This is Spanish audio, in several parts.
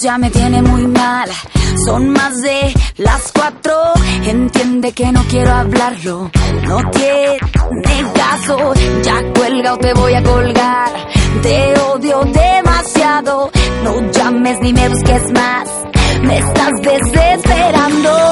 ya me tiene muy mal. Son más de las cuatro. Entiende que no quiero hablarlo. No tiene caso. Ya cuelga o te voy a colgar. Te odio demasiado. No llames ni me busques más. Me estás desesperando.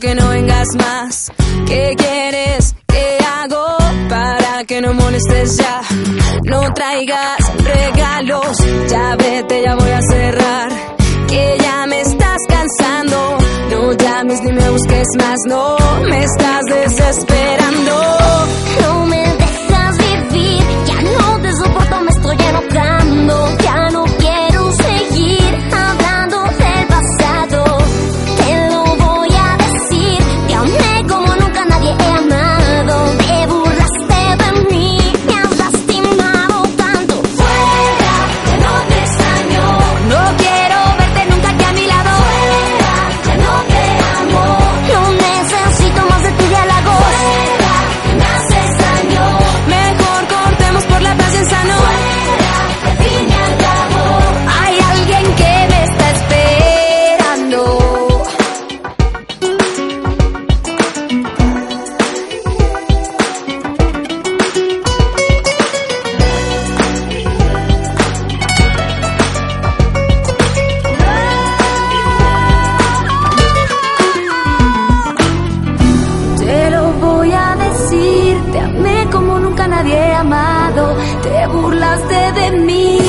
Que no vengas más. ¿Qué quieres? ¿Qué hago? Para que no molestes ya. No traigas regalos. Ya vete, ya voy a cerrar. Que ya me estás cansando. No llames ni me busques más. No me estás desesperando. No me decir, te amé como nunca nadie he amado, te burlaste de mí.